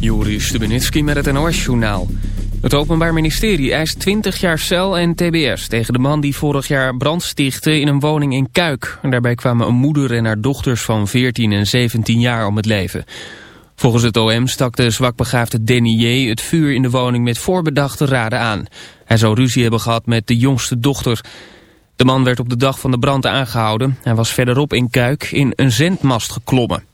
Juri Stubenitski met het NOS-journaal. Het Openbaar Ministerie eist 20 jaar cel en tbs tegen de man die vorig jaar brand stichtte in een woning in Kuik. daarbij kwamen een moeder en haar dochters van 14 en 17 jaar om het leven. Volgens het OM stak de zwakbegaafde Denier het vuur in de woning met voorbedachte raden aan. Hij zou ruzie hebben gehad met de jongste dochter. De man werd op de dag van de brand aangehouden. Hij was verderop in Kuik in een zendmast geklommen.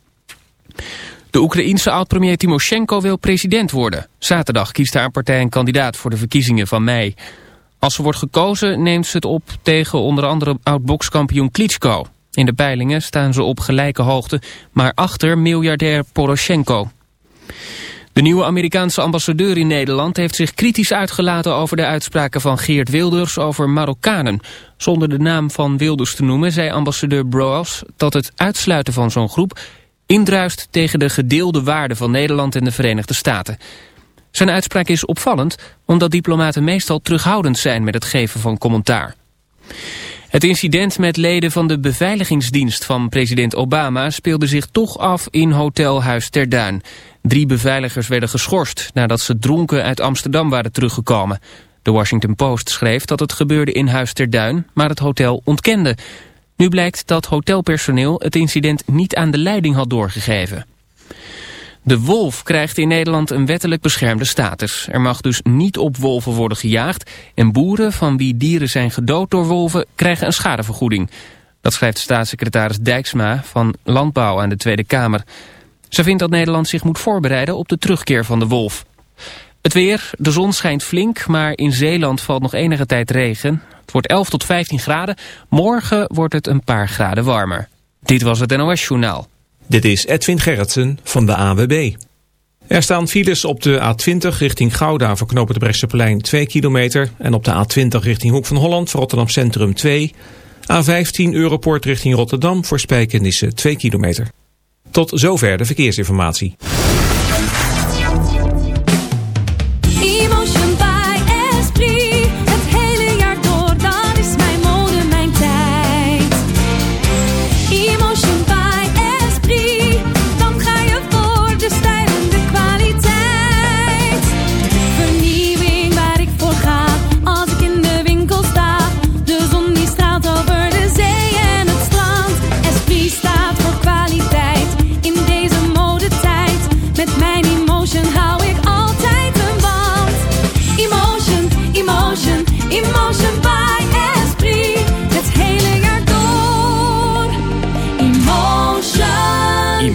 De Oekraïense oud-premier Timoshenko wil president worden. Zaterdag kiest haar partij een kandidaat voor de verkiezingen van mei. Als ze wordt gekozen neemt ze het op tegen onder andere oud-bokskampioen Klitschko. In de peilingen staan ze op gelijke hoogte, maar achter miljardair Poroshenko. De nieuwe Amerikaanse ambassadeur in Nederland heeft zich kritisch uitgelaten over de uitspraken van Geert Wilders over Marokkanen. Zonder de naam van Wilders te noemen zei ambassadeur Broas dat het uitsluiten van zo'n groep indruist tegen de gedeelde waarden van Nederland en de Verenigde Staten. Zijn uitspraak is opvallend omdat diplomaten meestal terughoudend zijn met het geven van commentaar. Het incident met leden van de beveiligingsdienst van president Obama speelde zich toch af in Hotel Huis ter Duin. Drie beveiligers werden geschorst nadat ze dronken uit Amsterdam waren teruggekomen. De Washington Post schreef dat het gebeurde in Huis ter Duin, maar het hotel ontkende. Nu blijkt dat hotelpersoneel het incident niet aan de leiding had doorgegeven. De wolf krijgt in Nederland een wettelijk beschermde status. Er mag dus niet op wolven worden gejaagd en boeren van wie dieren zijn gedood door wolven krijgen een schadevergoeding. Dat schrijft staatssecretaris Dijksma van Landbouw aan de Tweede Kamer. Ze vindt dat Nederland zich moet voorbereiden op de terugkeer van de wolf. Het weer, de zon schijnt flink, maar in Zeeland valt nog enige tijd regen. Het wordt 11 tot 15 graden. Morgen wordt het een paar graden warmer. Dit was het NOS Journaal. Dit is Edwin Gerritsen van de AWB. Er staan files op de A20 richting Gouda voor knopen de Brechtseplein 2 kilometer. En op de A20 richting Hoek van Holland voor Rotterdam Centrum 2. A15 Europort richting Rotterdam voor Spijkenisse 2 kilometer. Tot zover de verkeersinformatie.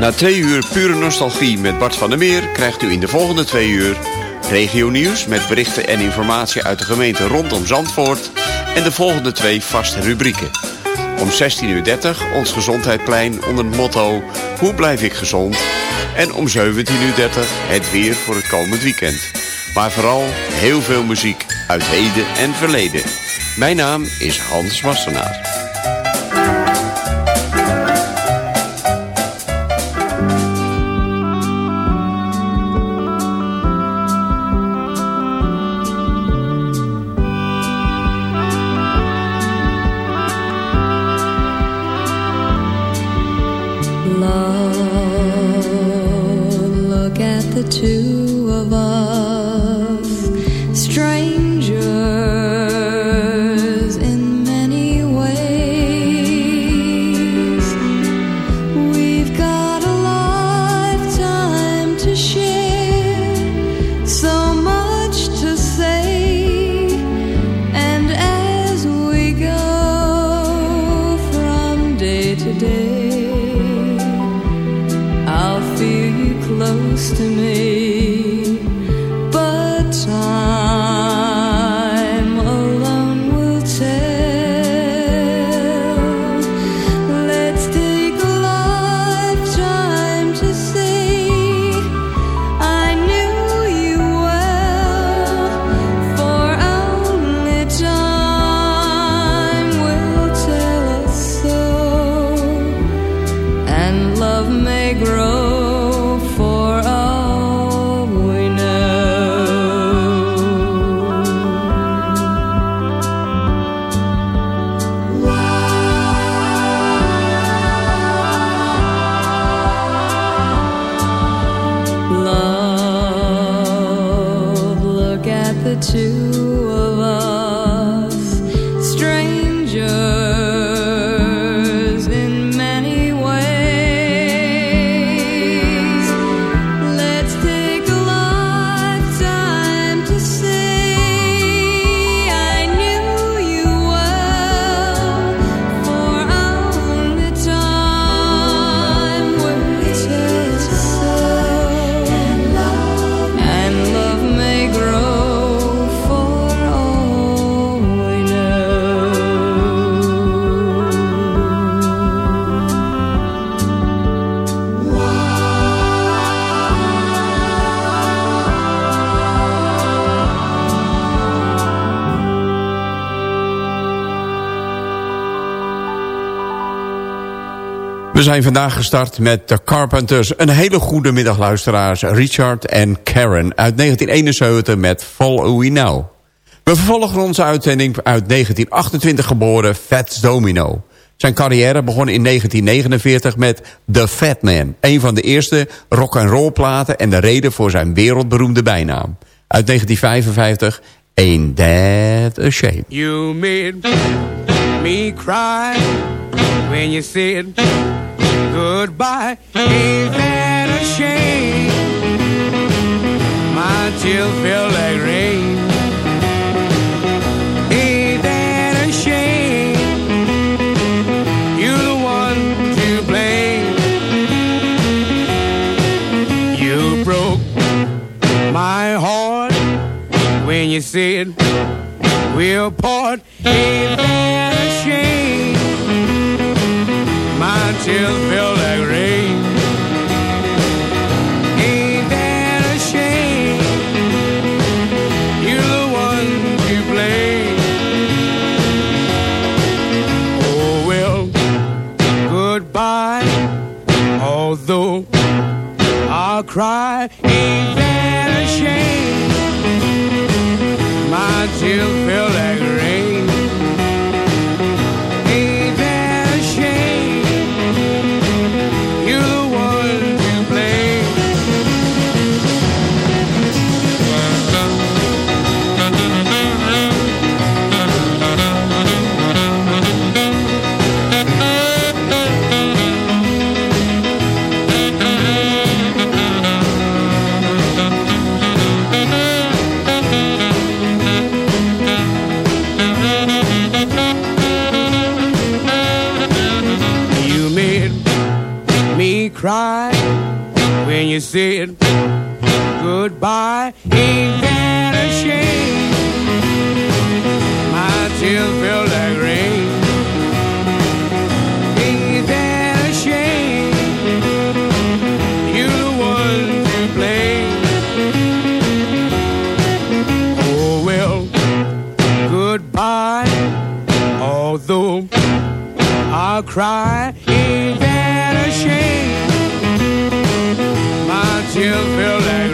Na twee uur pure nostalgie met Bart van der Meer... krijgt u in de volgende twee uur regio nieuws... met berichten en informatie uit de gemeente rondom Zandvoort... en de volgende twee vaste rubrieken. Om 16.30 uur ons gezondheidplein onder het motto... Hoe blijf ik gezond? En om 17.30 uur het weer voor het komend weekend. Maar vooral heel veel muziek uit heden en verleden. Mijn naam is Hans Wassenaar. Zijn vandaag gestart met The Carpenters. Een hele goede middag luisteraars. Richard en Karen uit 1971 met Follow We Now. We vervolgen onze uitzending uit 1928 geboren Fats Domino. Zijn carrière begon in 1949 met The Fat Man. Een van de eerste rock-and-roll platen en de reden voor zijn wereldberoemde bijnaam. Uit 1955 Ain't That a Shame. You made me cry when you said goodbye. Ain't that a shame? My tears feel like rain. Ain't that a shame? You're the one to blame. You broke my heart when you said we'll part. Ain't that a shame? Tears feel like rain. Ain't that a shame? You're the one to blame. Oh well, goodbye. Although I'll cry, ain't that a shame? My tears goodbye. Ain't that a shame? My tears feel like rain. Ain't that a shame? You're the one to blame. Oh well, goodbye. Although I'll cry. Ain't that a shame? My tears feel like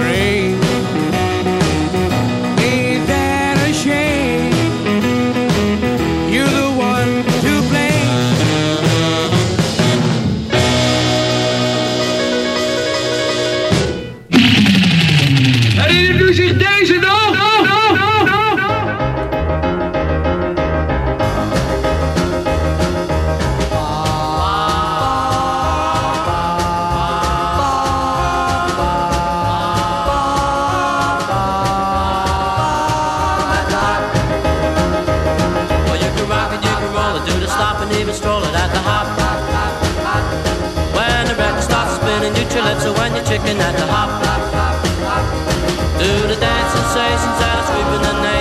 dance sensations that are sweeping the night.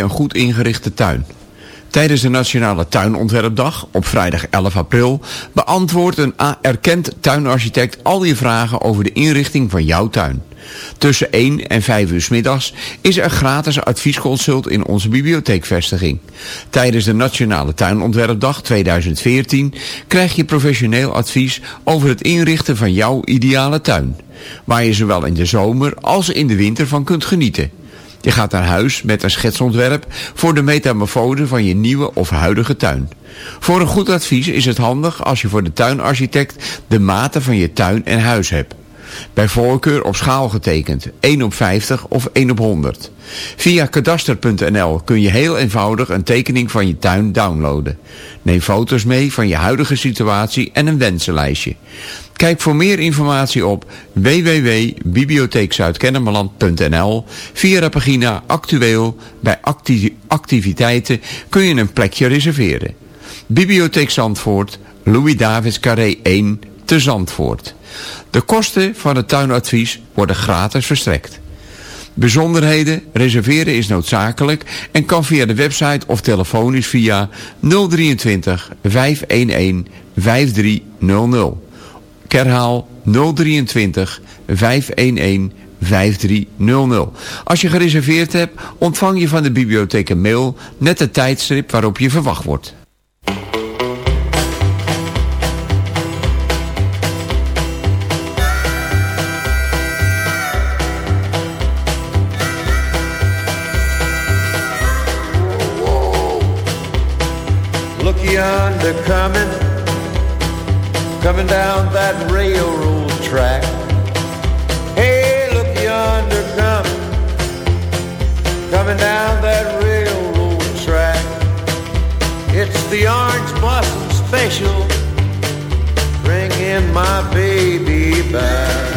Een goed ingerichte tuin? Tijdens de Nationale Tuinontwerpdag op vrijdag 11 april beantwoordt een erkend tuinarchitect al je vragen over de inrichting van jouw tuin. Tussen 1 en 5 uur middags is er gratis adviesconsult in onze bibliotheekvestiging. Tijdens de Nationale Tuinontwerpdag 2014 krijg je professioneel advies over het inrichten van jouw ideale tuin. Waar je zowel in de zomer als in de winter van kunt genieten. Je gaat naar huis met een schetsontwerp voor de metamorfose van je nieuwe of huidige tuin. Voor een goed advies is het handig als je voor de tuinarchitect de maten van je tuin en huis hebt. Bij voorkeur op schaal getekend, 1 op 50 of 1 op 100. Via kadaster.nl kun je heel eenvoudig een tekening van je tuin downloaden. Neem foto's mee van je huidige situatie en een wensenlijstje. Kijk voor meer informatie op www.bibliotheekzuidkennemerland.nl Via de pagina Actueel bij acti- activiteiten kun je een plekje reserveren. Bibliotheek Zandvoort, Louis Davids Carré 1 te Zandvoort. De kosten van het tuinadvies worden gratis verstrekt. Bijzonderheden, reserveren is noodzakelijk en kan via de website of telefonisch via 023 511 5300. Ik herhaal 023 511 5300. Als je gereserveerd hebt, ontvang je van de bibliotheek een mail met het tijdstip waarop je verwacht wordt. Look yonder coming, coming down that railroad track. Hey, look yonder coming, coming down that railroad track. It's the Orange Blossom Special, bringing my baby back.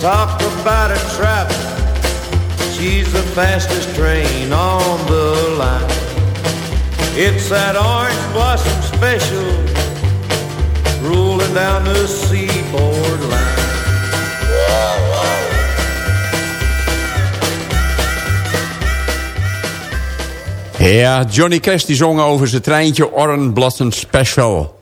Talk about a traveling. She's the fastest train on the line. It's that orange blossom special rolling down the seaboard line. Ja, Johnny Cash die zong over zijn treintje Orange Blossom Special.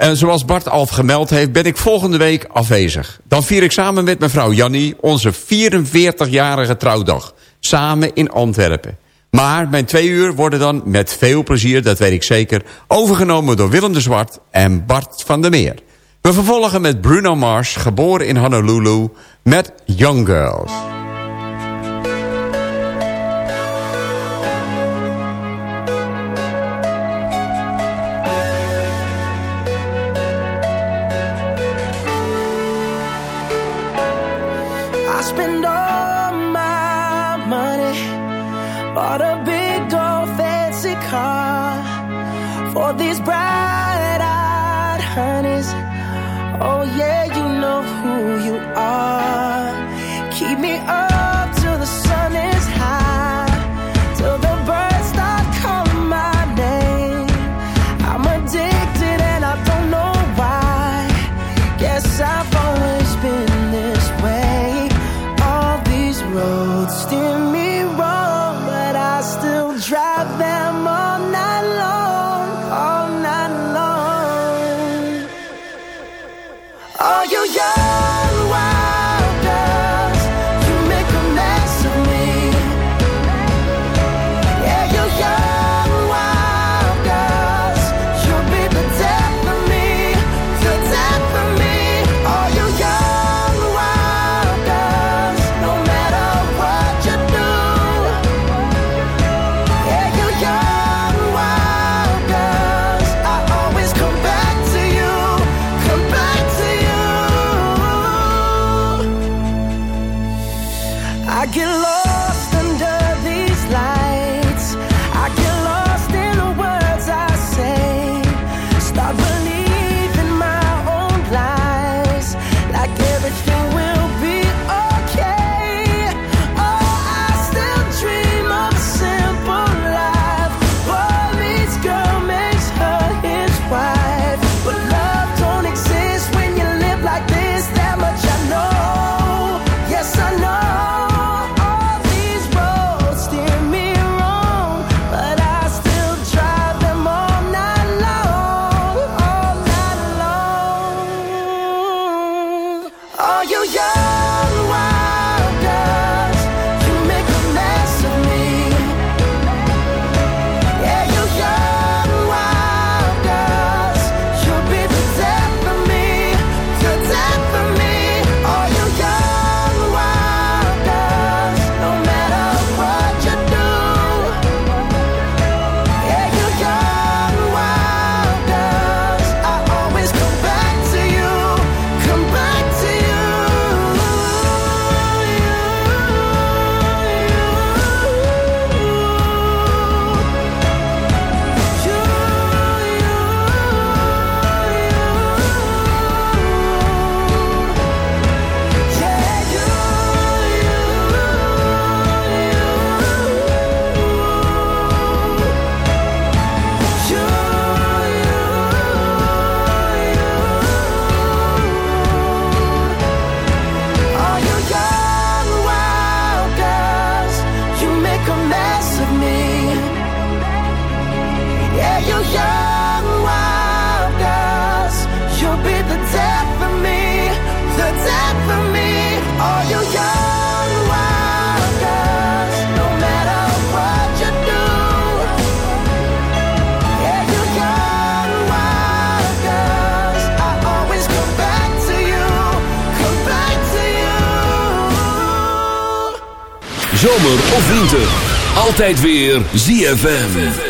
En zoals Bart al gemeld heeft, ben ik volgende week afwezig. Dan vier ik samen met mevrouw Jannie onze 44-jarige trouwdag. Samen in Antwerpen. Maar mijn twee uur worden dan met veel plezier, dat weet ik zeker... overgenomen door Willem de Zwart en Bart van der Meer. We vervolgen met Bruno Mars, geboren in Honolulu, met Young Girls. Altijd weer ZFM.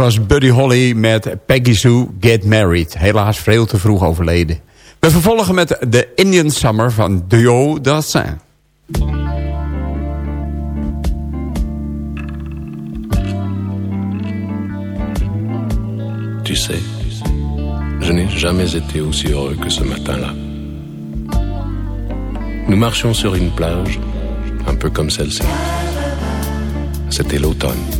Was Buddy Holly met Peggy Sue Get Married. Helaas veel te vroeg overleden. We vervolgen met The Indian Summer van Duo Dassin. Tu sais, je n'ai jamais été aussi heureux que ce matin-là. Nous marchions sur une plage, un peu comme celle-ci. C'était l'automne.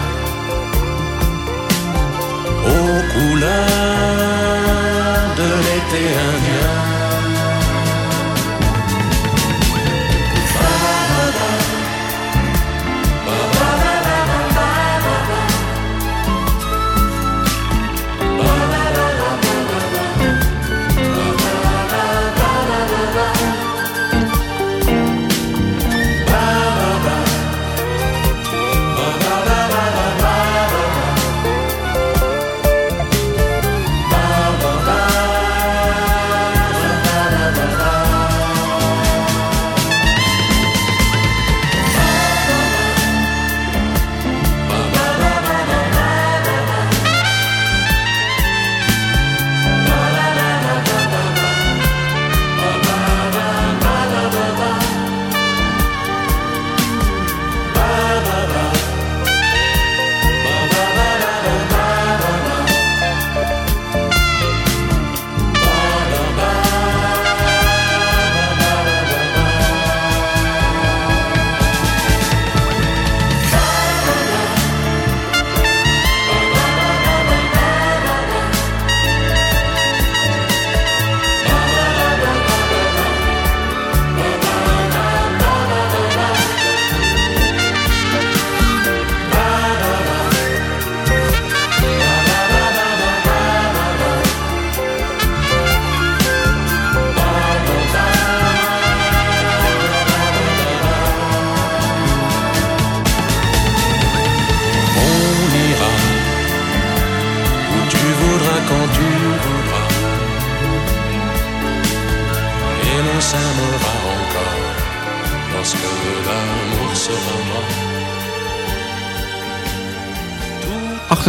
aux couleurs de l'été indien.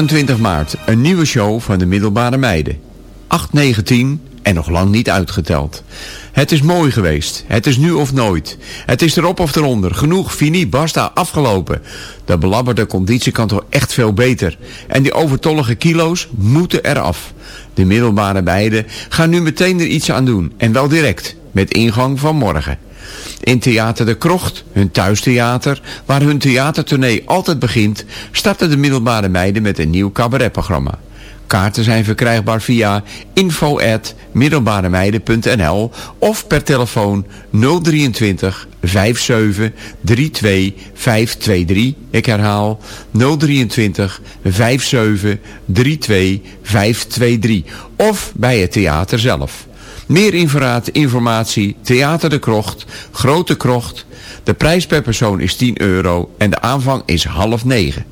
28 maart, een nieuwe show van de middelbare meiden. 8, 9, 10 en nog lang niet uitgeteld. Het is mooi geweest. Het is nu of nooit. Het is erop of eronder. Genoeg, fini, basta, afgelopen. De belabberde conditie kan toch echt veel beter. En die overtollige kilo's moeten eraf. De middelbare meiden gaan nu meteen er iets aan doen. En wel direct, met ingang van morgen. In Theater de Krocht, hun thuistheater, waar hun theatertournee altijd begint, starten de middelbare meiden met een nieuw cabaretprogramma. Kaarten zijn verkrijgbaar via info@middelbaremeiden.nl of per telefoon 023 57 32 523. Ik herhaal 023 57 32 523 of bij het theater zelf. Meer informatie, Theater de Krocht, Grote Krocht. De prijs per persoon is 10 euro en de aanvang is half negen.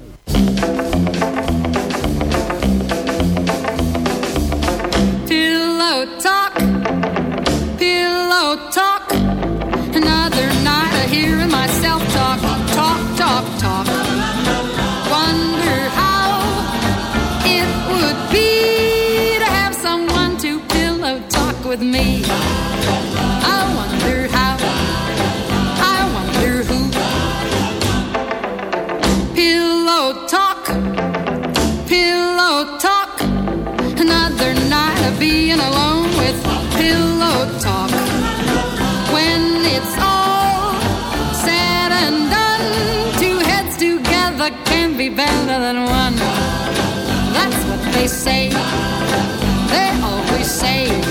Being alone with pillow talk. When it's all said and done, two heads together can be better than one. That's what they say. They always say.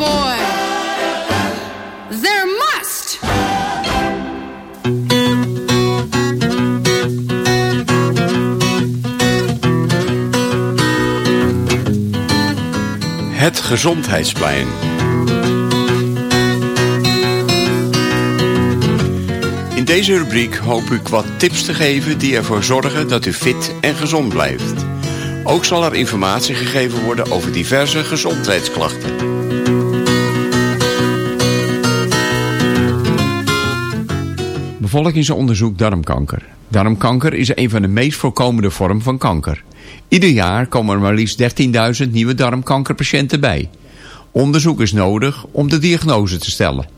There. Het Gezondheidsplein. In deze rubriek hoop ik wat tips te geven die ervoor zorgen dat u fit en gezond blijft. Ook zal er informatie gegeven worden over diverse gezondheidsklachten. Bevolkingsonderzoek darmkanker. Darmkanker is een van de meest voorkomende vormen van kanker. Ieder jaar komen er maar liefst 13.000 nieuwe darmkankerpatiënten bij. Onderzoek is nodig om de diagnose te stellen.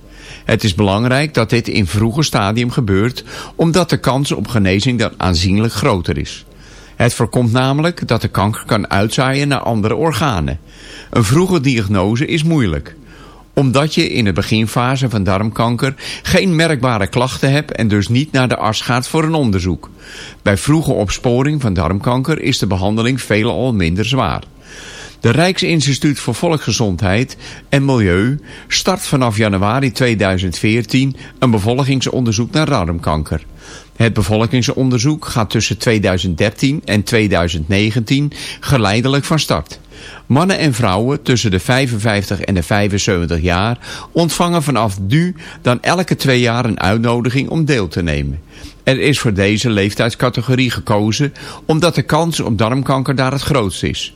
Het is belangrijk dat dit in vroege stadium gebeurt, omdat de kans op genezing dan aanzienlijk groter is. Het voorkomt namelijk dat de kanker kan uitzaaien naar andere organen. Een vroege diagnose is moeilijk omdat je in de beginfase van darmkanker geen merkbare klachten hebt en dus niet naar de arts gaat voor een onderzoek. Bij vroege opsporing van darmkanker is de behandeling veelal minder zwaar. De Rijksinstituut voor Volksgezondheid en Milieu start vanaf januari 2014 een bevolkingsonderzoek naar darmkanker. Het bevolkingsonderzoek gaat tussen 2013 en 2019 geleidelijk van start. Mannen en vrouwen tussen de 55 en de 75 jaar ontvangen vanaf nu dan elke twee jaar een uitnodiging om deel te nemen. Er is voor deze leeftijdscategorie gekozen omdat de kans op darmkanker daar het grootst is.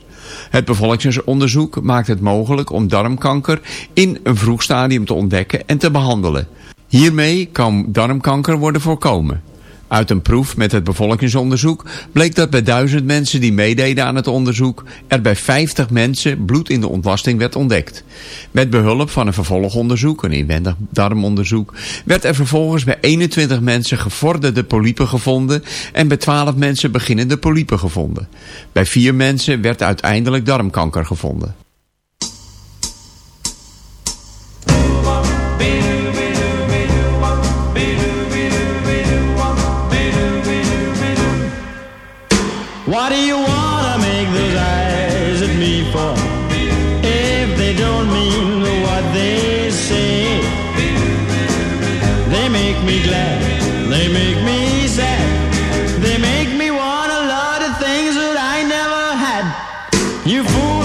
Het bevolkingsonderzoek maakt het mogelijk om darmkanker in een vroeg stadium te ontdekken en te behandelen. Hiermee kan darmkanker worden voorkomen. Uit een proef met het bevolkingsonderzoek bleek dat bij duizend mensen die meededen aan het onderzoek er bij 50 mensen bloed in de ontlasting werd ontdekt. Met behulp van een vervolgonderzoek, een inwendig darmonderzoek, werd er vervolgens bij 21 mensen gevorderde polypen gevonden en bij 12 mensen beginnende polypen gevonden. Bij 4 mensen werd uiteindelijk darmkanker gevonden. You fooling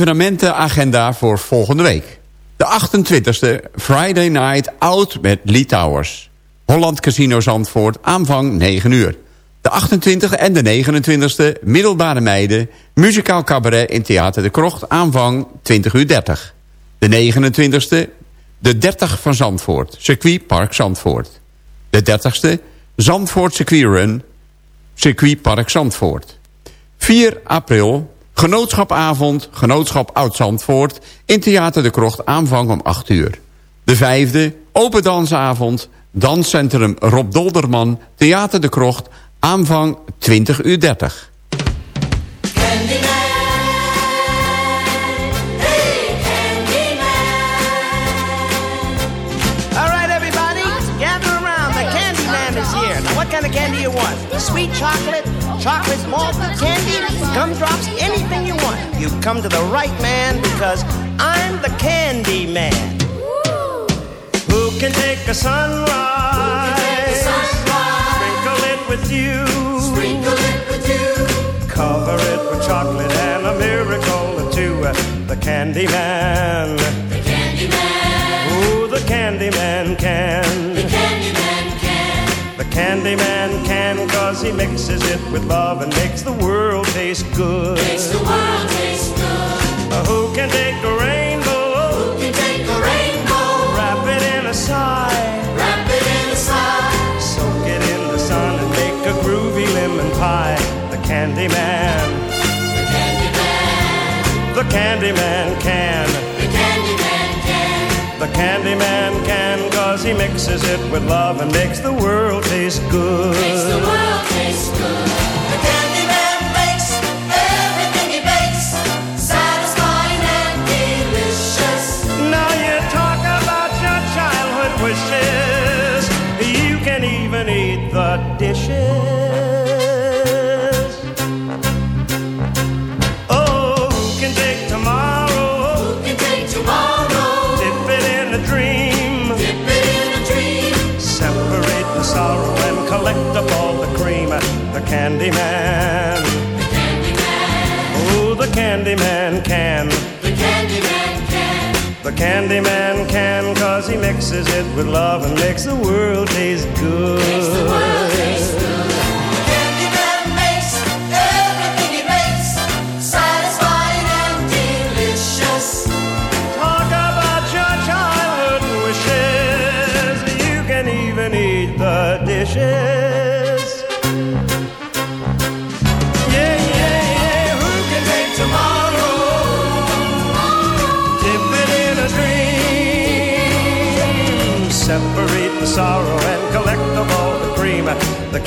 evenementenagenda voor volgende week. De 28e Friday Night Out met Lee Towers. Holland Casino Zandvoort, aanvang 9 uur. De 28e en de 29e Middelbare Meiden... muzikaal cabaret in Theater de Krocht, aanvang 20 uur 30. De 29e de 30 van Zandvoort, Circuit Park Zandvoort. De 30e Zandvoort Circuit Circuit Park Zandvoort. 4 april Genootschapavond, Genootschap Oud-Zandvoort... in Theater de Krocht, aanvang om 8 uur. De vijfde, Open Dansavond, Danscentrum Rob Dolderman... Theater de Krocht, Aanvang 20 uur 30. All right, everybody, gather around. The candy man is here. Now, what kind of candy you want? Sweet chocolate, chocolate malt candy, gumdrops, want. You've come to the right man because I'm the candy man. Who can take a sunrise? Sprinkle it with you. Sprinkle it with you. Cover it with chocolate and a miracle or two. The candy man. The candy man. Ooh, the candy man can. The candy man can. The candy man can cause he mixes it with love and makes the world taste good. Makes the world taste good. Uh, who can take a rainbow? Who can take a rainbow? Wrap it in a sigh. Wrap it in a sigh. Soak it in the sun and make a groovy lemon pie. The candy man. The candy man. The candy man can. The candy man can. The candy man can cause he mixes it with love and makes the world taste good. Makes the world taste good. Can cause he mixes it with love and makes the world taste good.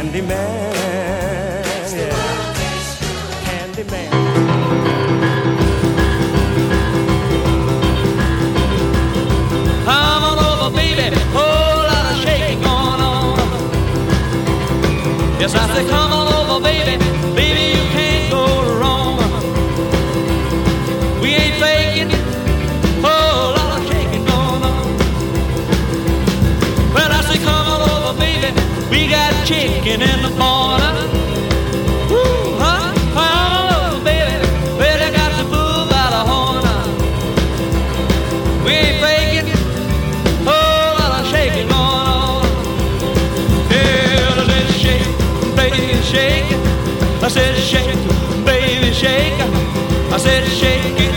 A candy man. Yeah. Come on over, baby. Whole lot of on. Yes, I said, come on over, baby. Baby, you can't go wrong. We ain't faking. Chicken in the corner. Huh? Over, baby. Got the bull by the horn. We ain't. Oh, lot of shaking going on. Yeah, I said shake, baby, shake. I said shake, baby, shake. I said shake it,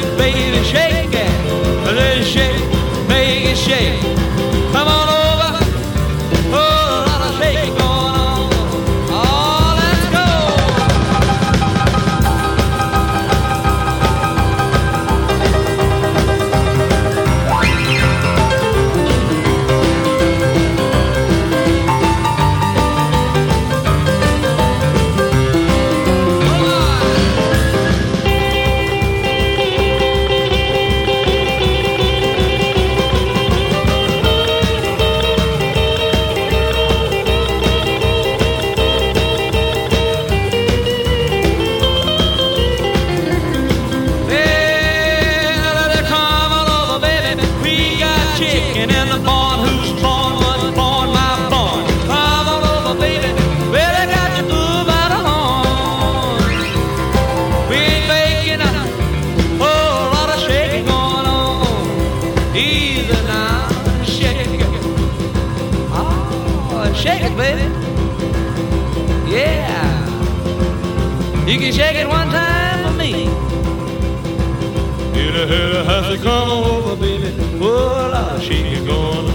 to come over, baby. Oh, Lord, shake it going.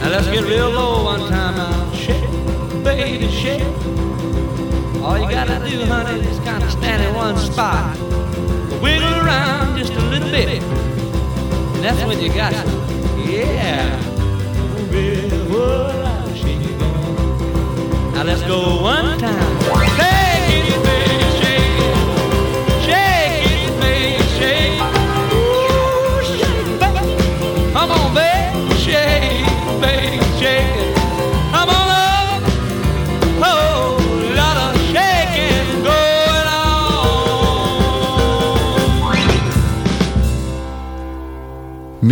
Now let's get real low one time now. Shake, baby, shake. All you gotta do, honey, is kind of stand in one spot. Wiggle around just a little bit. And that's when you got it. Yeah. Oh, baby, oh, it going. Now let's go one time. Take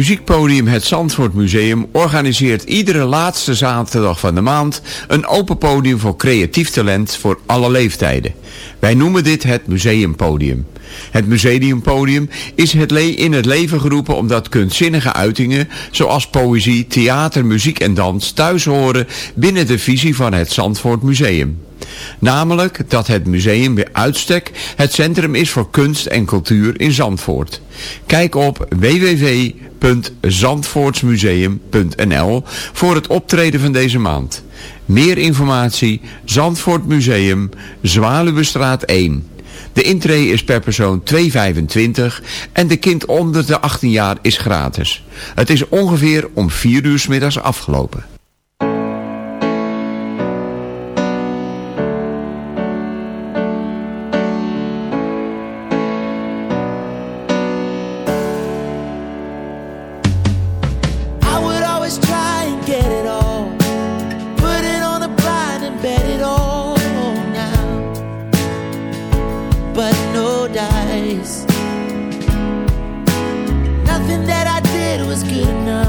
Muziekpodium Het Zandvoort Museum organiseert iedere laatste zaterdag van de maand een open podium voor creatief talent voor alle leeftijden. Wij noemen dit het Museumpodium. Het Museumpodium is het in het leven geroepen omdat kunstzinnige uitingen zoals poëzie, theater, muziek en dans thuis horen binnen de visie van het Zandvoort Museum. Namelijk dat het museum bij uitstek het centrum is voor kunst en cultuur in Zandvoort. Kijk op www.zandvoortsmuseum.nl voor het optreden van deze maand. Meer informatie Zandvoort Museum, Zwaluwestraat 1. De intree is per persoon 2,25 en de kind onder de 18 jaar is gratis. Het is ongeveer om 4 uur 's middags afgelopen. Was good enough.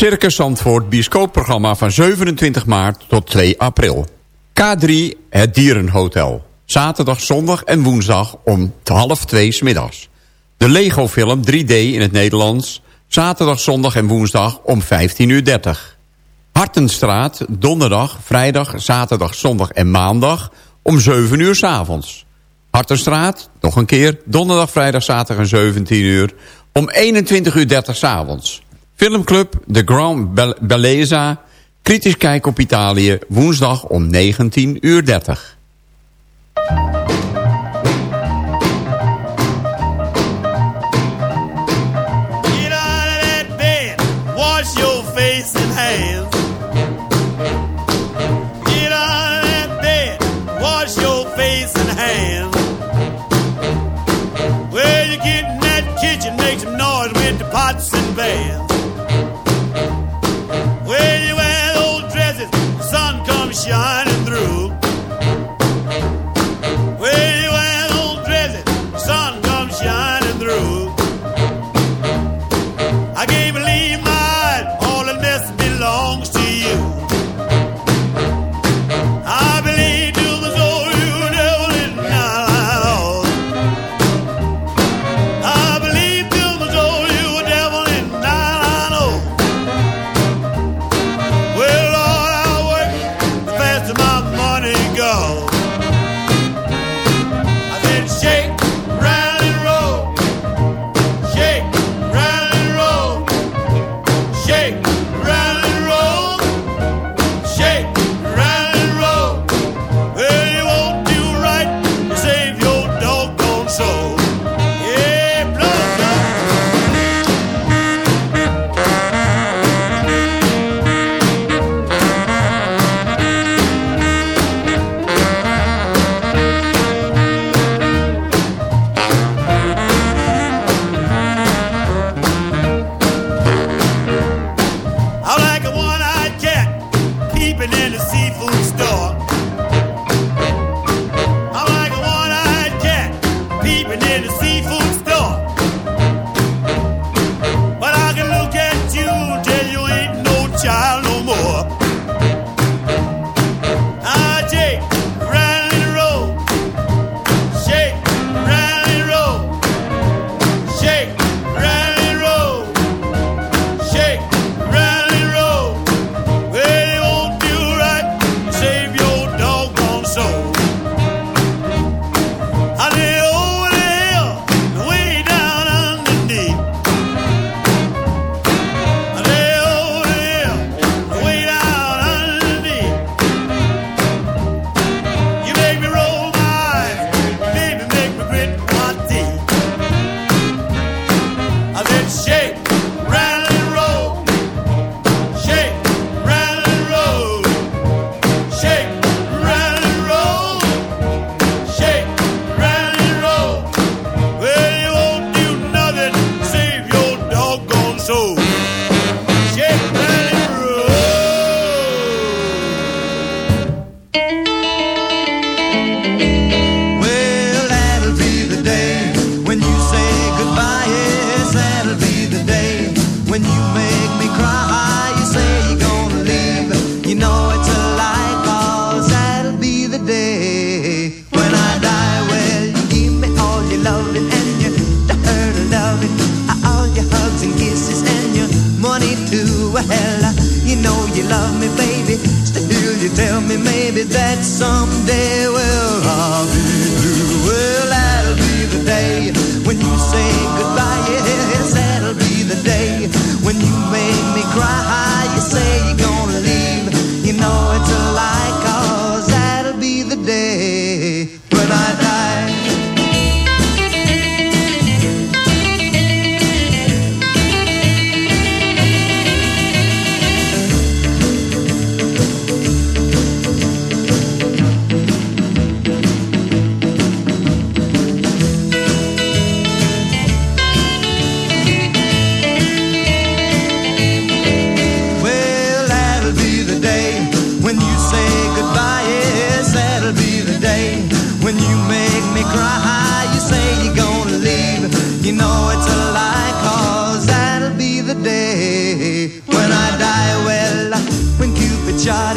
Circus Zandvoort bioscoopprogramma van 27 maart tot 2 april. K3 Het Dierenhotel. Zaterdag, zondag en woensdag om half twee middags. De Lego film 3D in het Nederlands. Zaterdag, zondag en woensdag om 15.30 uur. Hartenstraat, donderdag, vrijdag, zaterdag, zondag en maandag om 7 uur s avonds. Hartenstraat, nog een keer, donderdag, vrijdag, zaterdag en 17 uur om 21.30 uur 30 s avonds. Filmclub De Grand Bellezza, Kritisch kijken op Italië. Woensdag om 19.30 uur. 30. gave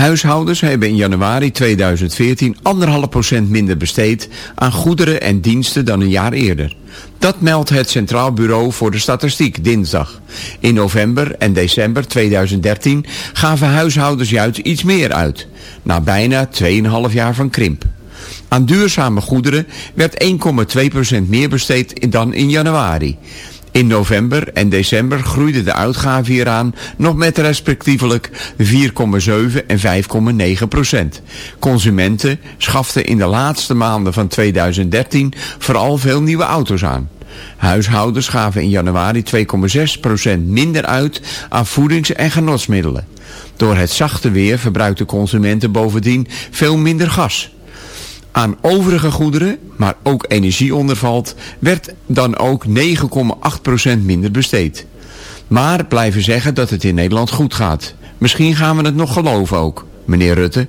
Huishoudens hebben in januari 2014 1,5% minder besteed aan goederen en diensten dan een jaar eerder. Dat meldt het Centraal Bureau voor de Statistiek dinsdag. In november en december 2013 gaven huishoudens juist iets meer uit, na bijna 2,5 jaar van krimp. Aan duurzame goederen werd 1,2% meer besteed dan in januari. In november en december groeide de uitgave hieraan nog met respectievelijk 4,7 en 5,9 procent. Consumenten schaften in de laatste maanden van 2013 vooral veel nieuwe auto's aan. Huishoudens gaven in januari 2,6 procent minder uit aan voedings- en genotsmiddelen. Door het zachte weer verbruikten consumenten bovendien veel minder gas. Aan overige goederen, maar ook energie ondervalt, werd dan ook 9,8% minder besteed. Maar blijven zeggen dat het in Nederland goed gaat. Misschien gaan we het nog geloven ook, meneer Rutte.